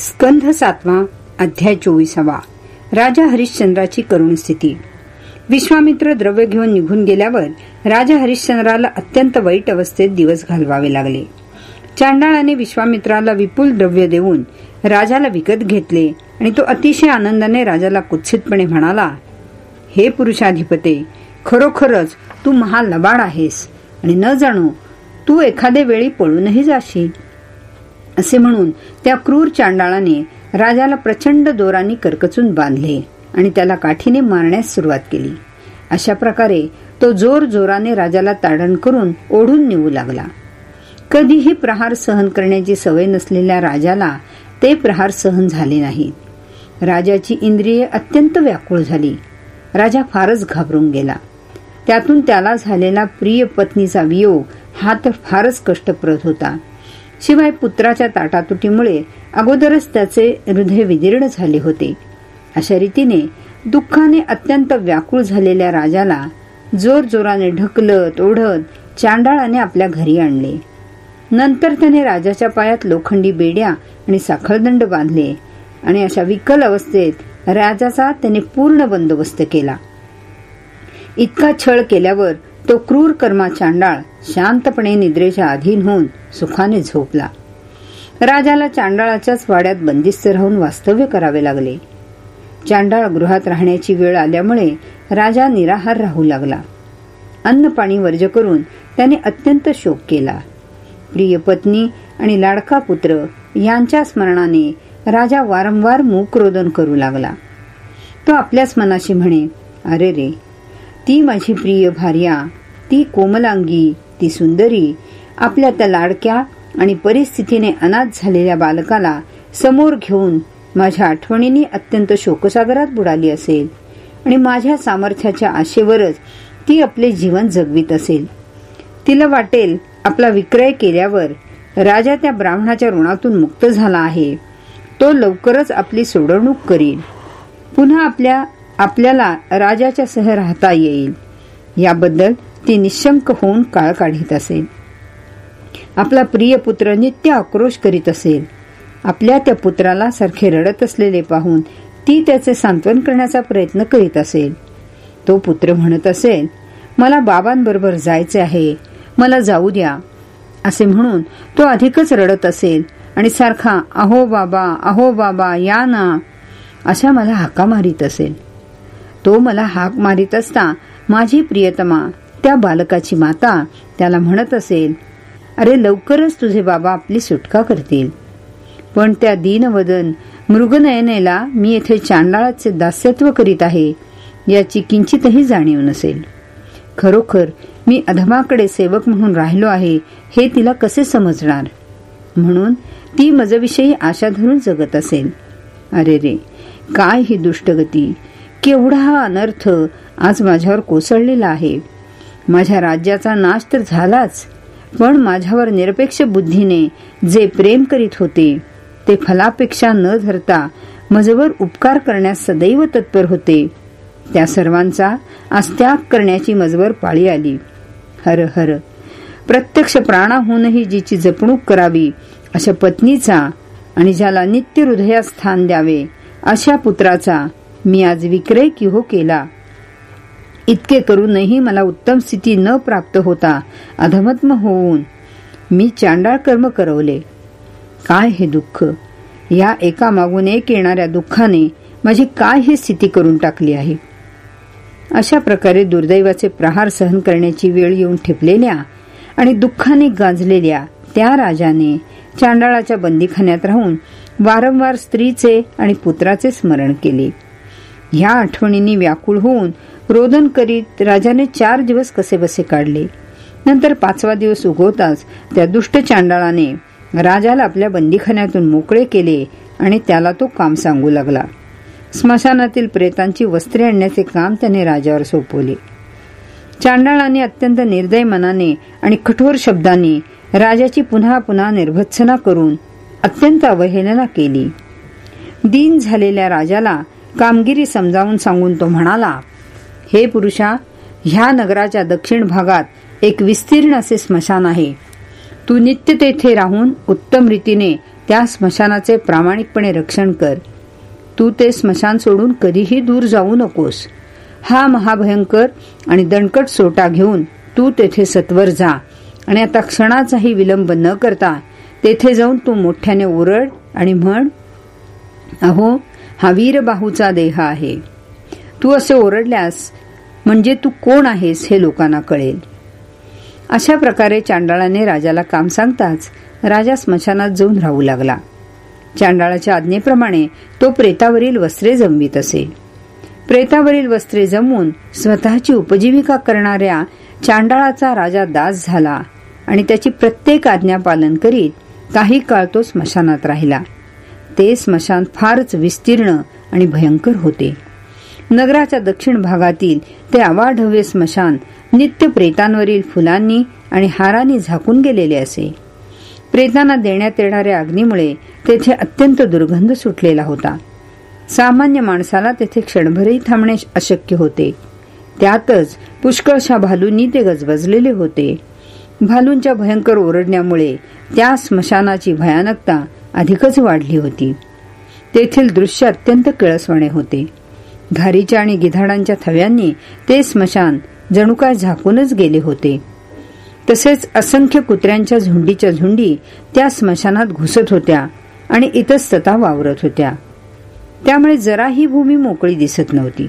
स्कंध सातवा अध्याय चोवीसावा. राजा हरिश्चंद्राची करुण स्थिती. विश्वामित्र द्रव्य घेऊन निघून गेल्यावर राजा हरिश्चंद्राला अत्यंत वाईट अवस्थेत दिवस घालवावे लागले. चांडाळाने विश्वामित्राला विपुल द्रव्य देऊन राजाला विकत घेतले आणि तो अतिशय आनंदाने राजाला कुत्सितपणे म्हणाला हे पुरुषाधिपते खरोखरच तू महालबाड आहेस आणि न जाणू तू एखाद्या वेळी पळूनही जाशील. असे म्हणून त्या क्रूर चांडाळाने राजाला प्रचंड दोराने करकचून बांधले आणि त्याला काठीने मारण्यास सुरुवात केली. अशा प्रकारे तो जोर जोराने राजाला ताडण करून ओढून नेऊ लागला. कधीही प्रहार सहन करण्याची सवय नसलेल्या राजाला ते प्रहार सहन झाले नाहीत. राजाची इंद्रिये अत्यंत व्याकुळ झाली. राजा फारच घाबरून गेला. त्यातून त्याला झालेला प्रिय पत्नीचा वियोग हा तर फारच कष्टप्रद होता. शिवाय पुत्राच्या ताटातुटीमुळे अगोदरच त्याचे हृदय विदीर्ण झाले होते. अशा रीतीने दुःखाने अत्यंत व्याकुळ झालेल्या राजाला जोर जोराने ढकलत ओढत चांडाळाने आपल्या घरी आणले. नंतर त्याने राजाच्या पायात लोखंडी बेड्या आणि साखळदंड बांधले आणि अशा विकल अवस्थेत राजाचा त्याने पूर्ण बंदोबस्त केला. इतका छळ केल्यावर तो क्रूर कर्मा चांडाळ शांतपणे निद्रेच्या अधीन होऊन सुखाने झोपला. राजाला चांडाळाच्याच वाड्यात बंदिस्त राहून वास्तव्य करावे लागले. चांडाळ गृहात राहण्याची वेळ आल्यामुळे राजा निराहार राहू लागला. अन्न पाणी वर्ज करून त्याने अत्यंत शोक केला. प्रिय पत्नी आणि लाडका पुत्र यांच्या स्मरणाने राजा वारंवार रोदन करू लागला. तो आपल्याच मनाशी म्हणे अरे रे ती माझी प्रिय भार्या ती कोमलांगी ती सुंदरी आपल्या त्या लाडक्या आणि परिस्थितीने अनाथ झालेल्या बालकाला समोर घेऊन माझ्या आठवणींनी अत्यंत शोकसागरात बुडाली असेल आणि माझ्या सामर्थ्याच्या आशेवरच ती आपले जीवन जगवीत असेल. तिला वाटेल आपला विक्रय केल्यावर राजा त्या ब्राह्मणाच्या ऋणातून मुक्त झाला आहे. तो लवकरच आपली सोडवणूक करील. पुन्हा आपल्या आपल्याला राजाच्या सह राहता येईल. याबद्दल ती निशंक होऊन काळ काढीत असेल. आपला प्रिय पुत्र नित्य आक्रोश करीत असेल. आपल्या त्या पुत्राला सारखे रडत असलेले पाहून ती त्याचे सांत्वन करण्याचा प्रयत्न करीत असेल. तो पुत्र म्हणत असेल मला बाबांबरोबर जायचे आहे. मला जाऊ द्या. असे म्हणून तो अधिकच रडत असेल आणि सारखा अहो बाबा अहो बाबा या ना. अशा मला हाका मारित असेल. तो मला हाक मारित असता माझी प्रियतमा त्या बालकाची माता त्याला म्हणत असेल अरे लवकरच तुझे बाबा आपली सुटका करतील. पण त्या दीनवदन मृगनयनेला मी येथे चांडाळाचे दास्यत्व करीत आहे याची किंचितही जाणीव नसेल. खरोखर मी अधमाकडे सेवक म्हणून राहिलो आहे हे तिला कसे समजणार? म्हणून ती मजविषयी आशा धरून जगत असेल. अरे रे काय ही दुष्टगती! केवढा हा अनर्थ आज माझ्यावर कोसळलेला आहे. माझ्या राज्याचा नाश तर झालाच पण माझ्यावर निरपेक्ष बुद्धीने जे प्रेम करीत होते ते फलापेक्षा न धरता मजवर उपकार करण्यास सदैव तत्पर होते. त्या सर्वांचा आस्त्याग करण्याची मजवर पाळी आली. हर हर प्रत्यक्ष प्राणाहूनही जिची जपणूक करावी अशा पत्नीचा आणि ज्याला नित्य हृदयात स्थान द्यावे अशा पुत्राचा मी आज विक्रय किहो केला. इतके करूनही मला उत्तम स्थिती न प्राप्त होता अधमत्म होऊन मी चांडाळ कर्म करवले. काय हे दुःख? या एका मागून एक येणाऱ्या दुःखाने माझी काय ही स्थिती करून टाकली आहे? अशा प्रकारे दुर्दैवाचे प्रहार सहन करण्याची वेळ येऊन ठेपलेल्या आणि दुःखाने गाजलेल्या त्या राजाने चांडाळाच्या बंदीखान्यात राहून वारंवार स्त्रीचे आणि पुत्राचे स्मरण केले. ह्या आठवणींनी व्याकुळ होऊन रोदन करीत राजाने चार दिवस कसे बसे काढले. नंतर पाचवा दिवस उगवताच त्या दुष्ट चांडाळाने राजाला आपल्या बंदीखान्यातून मोकळे केले आणि त्याला तो काम सांगू लागला. स्मशानातील प्रेतांची वस्त्रे आणण्याचे काम त्याने राजावर सोपवले. चांडाळाने अत्यंत निर्दय मनाने आणि कठोर शब्दांनी राजाची पुन्हा पुन्हा निर्भत्सना करून अत्यंत अवहेलना केली. दिन झालेल्या राजाला कामगिरी समजावून सांगून तो म्हणाला हे पुरुषा ह्या नगराच्या दक्षिण भागात एक विस्तीर्ण असे स्मशान आहे. तू नित्य तेथे राहून उत्तम रीतीने त्या स्मशानाचे प्रामाणिकपणे रक्षण कर. तू ते स्मशान सोडून कधीही दूर जाऊ नकोस. हा महाभयंकर आणि दणकट सोटा घेऊन तू तेथे सत्वर जा आणि आता क्षणाचाही विलंब न करता तेथे जाऊन तू मोठ्याने ओरड आणि म्हण अहो हा वीरबाहूचा देह आहे. तू असे ओरडल्यास म्हणजे तू कोण आहेस हे लोकांना कळेल. अशा प्रकारे चांडाळाने राजाला काम सांगताच राजा स्मशानात जाऊन राहू लागला. चांडाळाच्या आज्ञेप्रमाणे तो प्रेतावरील वस्त्रे जमवीत असे. प्रेतावरील वस्त्रे जमवून स्वतःची उपजीविका करणाऱ्या चांडाळाचा राजा दास झाला आणि त्याची प्रत्येक आज्ञा पालन करीत काही काळ तो स्मशानात राहिला. ते स्मशान फारच विस्तीर्ण आणि भयंकर होते. नगराच्या दक्षिण भागातील ते अवाढव्य स्मशान नित्य प्रेतांवरील फुलांनी आणि हारांनी झाकून गेलेले असे. प्रेतांना देण्यात येणाऱ्या अग्नीमुळे तेथे अत्यंत दुर्गंध सुटलेला होता. सामान्य माणसाला तेथे क्षणभरही थांबणे अशक्य होते. त्यातच पुष्कळशा भालूंनी ते गजबजलेले होते. भालूंच्या भयंकर ओरडण्यामुळे त्या स्मशानाची भयानकता अधिकच वाढली होती. तेथील दृश्य अत्यंत किळसवाणे होते. घारीच्या आणि गिधाडांच्या थव्यांनी ते स्मशान जणू काय झाकूनच गेले होते. तसेच असंख्य कुत्र्यांच्या झुंडीच्या झुंडी त्या स्मशानात घुसत होत्या आणि इतस्तता वावरत होत्या. त्यामुळे जराही भूमी मोकळी दिसत नव्हती.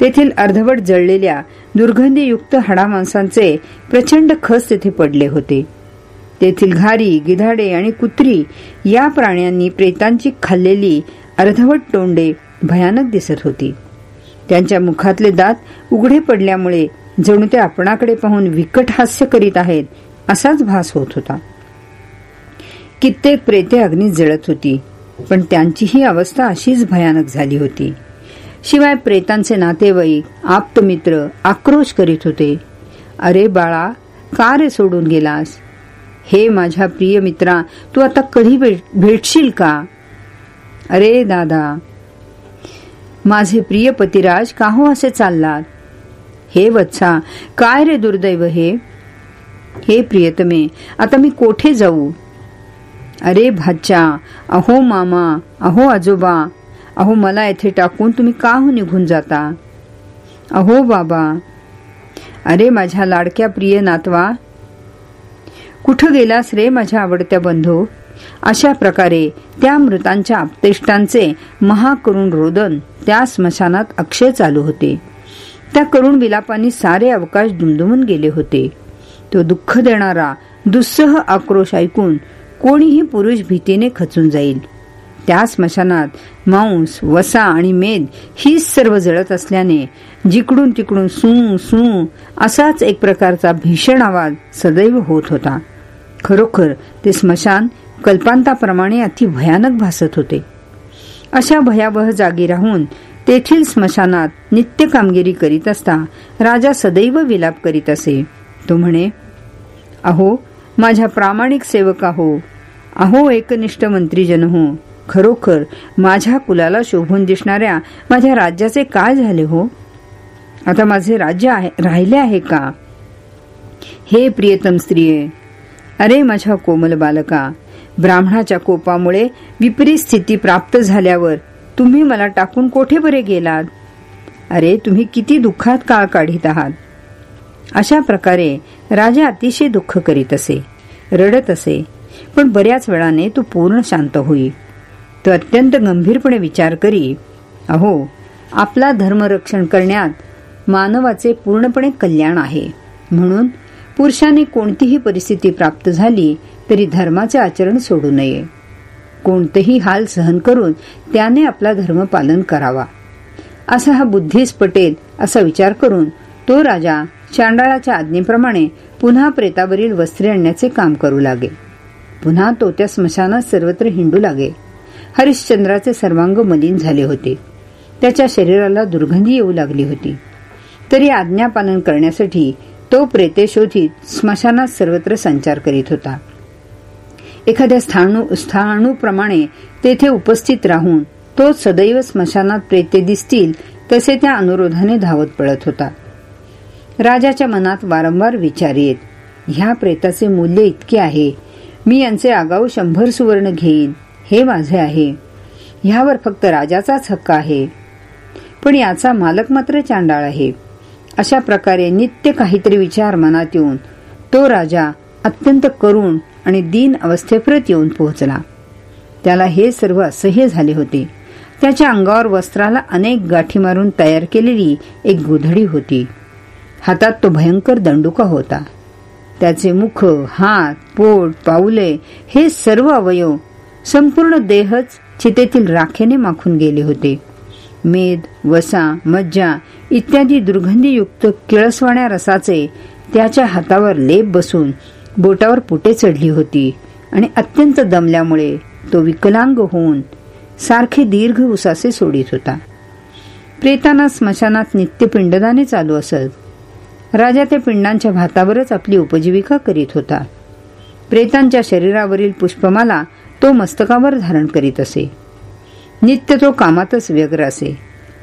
तेथील अर्धवट जळलेल्या दुर्गंधीयुक्त हाडामांसांचे प्रचंड खस तेथे पडले होते. तेथील घारी गिधाडे आणि कुत्री या प्राण्यांनी प्रेतांची खाल्लेली अर्धवट तोंडे भयानक दिसत होती. त्यांच्या मुखातले दात उघडे पडल्यामुळे जणू ते आपणाकडे पाहून विकट हास्य करीत आहेत असाच भास होत होता. कित्येक प्रेते अग्नीत जळत होती पण त्यांचीही अवस्था अशीच भयानक झाली होती. शिवाय प्रेतांचे नातेवाईक आप्तमित्र आक्रोश करीत होते. अरे बाळा का रे सोडून गेलास? हे माझ्या प्रिय मित्रा तू आता कधी भेटशील का? अरे दादा माझे प्रिय पतिराज काहो असे चाललात? हे वत्सा काय रे दुर्दैव हे? हे प्रियतमे आता मी कोठे जाऊ? अरे भाच्या अहो मामा अहो आजोबा अहो मला येथे टाकून तुम्ही का हो निघून जाता? अहो बाबा अरे माझ्या लाडक्या प्रिय नातवा कुठं गेलास रे माझ्या आवडत्या बंधू? अशा प्रकारे त्या मृतांच्या आपतेष्टांचे महाकरुण रोदन त्या स्मशानात अक्षय चालू होते. त्या करुण विलापाने सारे अवकाश दुमदुमून गेले होते. तो दुःख देणारा दुस्सह आक्रोश ऐकून कोणीही पुरुष भीतीने खचून जाईल. त्या स्मशानात मांस वसा आणि मेद हीच सर्व जळत असल्याने जिकडून तिकडून सू सू असाच एक प्रकारचा भीषण आवाज सदैव होत होता. खरोखर ते स्मशान कल्पांताप्रमाणे अति भयानक भासत होते. अशा भयावह जागी राहून तेथील स्मशानात नित्य कामगिरी करीत असता राजा सदैव विलाप करीत असे. तो म्हणे अहो माझ्या प्रामाणिक सेवका हो अहो एकनिष्ठ मंत्रीजन हो. खरोखर माझ्या कुलाला शोभून दिसणाऱ्या माझ्या राज्याचे काय झाले हो? आता माझे राज्य आहे राहिले आहे का? हे प्रियतम स्त्रिये अरे माझ्या कोमल बालका ब्राह्मणाच्या कोपामुळे विपरीत स्थिती प्राप्त झाल्यावर तुम्ही मला टाकून कोठे बरे गेलात? अरे तुम्ही किती दुःखात काळ काढीत आहात. अशा प्रकारे राजा अतिशय दुःख करीत असे रडत असे पण बऱ्याच वेळाने तो पूर्ण शांत होई तो अत्यंत गंभीरपणे विचार करी अहो आपला धर्मरक्षण करण्यात मानवाचे पूर्णपणे कल्याण आहे. म्हणून पुरुषाने कोणतीही परिस्थिती प्राप्त झाली तरी धर्माचे आचरण सोडू नये. कोणतेही हाल सहन करून त्याने आपला धर्म पालन करावा. असा हा बुद्धीस पटेल असा विचार करून तो राजा चांडाळाच्या आज्ञेप्रमाणे पुन्हा प्रेतावरील वस्त्रे आणण्याचे काम करू लागे. पुन्हा तो त्या स्मशानात सर्वत्र हिंडू लागे. हरिश्चंद्राचे सर्वांग मलिन झाले होते. त्याच्या शरीराला दुर्गंधी येऊ लागली होती. तरी आज्ञा पालन करण्यासाठी तो प्रेते शोधित स्मशानात सर्वत्र संचार करीत होता. एखाद्या स्थाणू स्थाणूप्रमाणे तेथे उपस्थित राहून तो सदैव स्मशानात प्रेते दिसतील तसे त्या अनुरोधाने धावत पळत होता. राजाच्या मनात वारंवार विचार येत ह्या प्रेताचे मूल्य इतके आहे मी यांचे आगाऊ शंभर सुवर्ण घेईन हे माझे आहे. ह्यावर फक्त राजाचाच हक्क आहे. पण याचा मालक मात्र चांडाळ आहे. अशा प्रकारे नित्य काहीतरी विचार मनात येऊन तो राजा अत्यंत करुण आणि दीन अवस्थेपर्यंत येऊन पोहोचला. त्याला हे सर्व असह्य झाले होते. त्याच्या अंगावर वस्त्राला अनेक गाठी मारून तयार केलेली एक गोधडी होती. हातात तो भयंकर दंडुका होता. त्याचे मुख हात पोट पाऊले हे सर्व अवयव संपूर्ण देहच चितेतील राखेने माखून गेले होते. मेद वसा मज्जा इत्यादी दुर्गंधीयुक्त किळसवाण्या रसाचे त्याच्या हातावर लेप बसून बोटावर पुटे चढली होती आणि अत्यंत दमल्यामुळे तो विकलांग होऊन सारखे दीर्घ उसासे सोडित होता. प्रेताना स्मशानात नित्य पिंडदाने चालू असत. राजा त्या पिंडांच्या भातावरच आपली उपजीविका करीत होता. प्रेतांच्या शरीरावरील पुष्पमाला तो मस्तकावर धारण करीत असे. नित्य तो कामातच व्यग्र असे.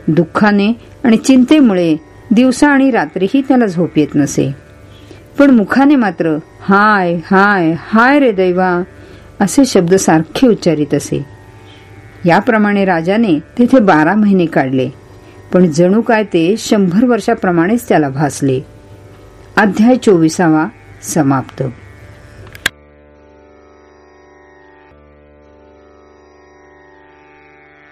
दुःखाने आणि चिंतेमुळे दिवसा आणि रात्रीही त्याला झोप येत नसे. पण मुखाने मात्र हाय हाय हाय रे दैवा असे शब्द सारखे उच्चारित असे. याप्रमाणे राजाने तिथे बारा महिने काढले पण जणू काय ते शंभर वर्षाप्रमाणेच त्याला भासले. अध्याय चोवीसावा समाप्त.